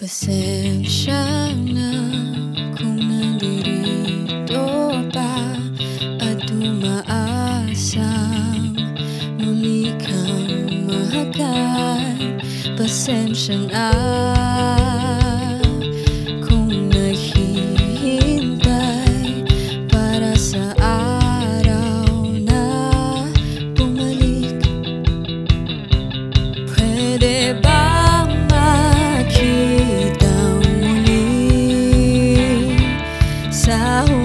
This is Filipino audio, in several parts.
Pasensya na kung nandirito pa at umaasang muli kang mahagan. Pasensya na. sao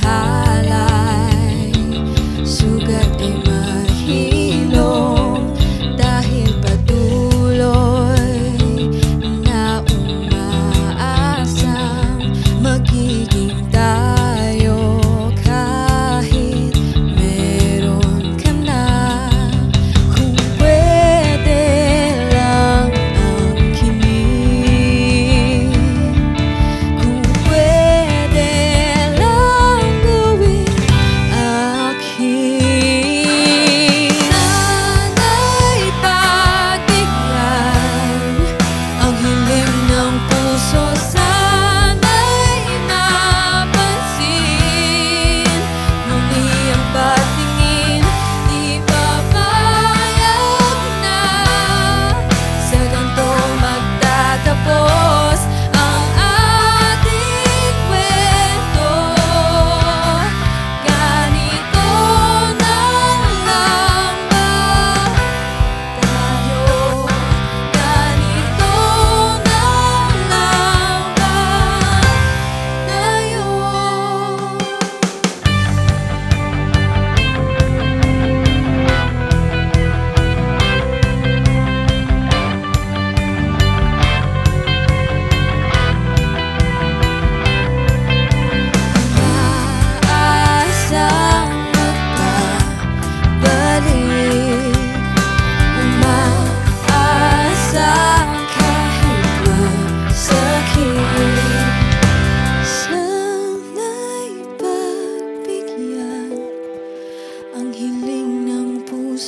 ทาลา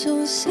种下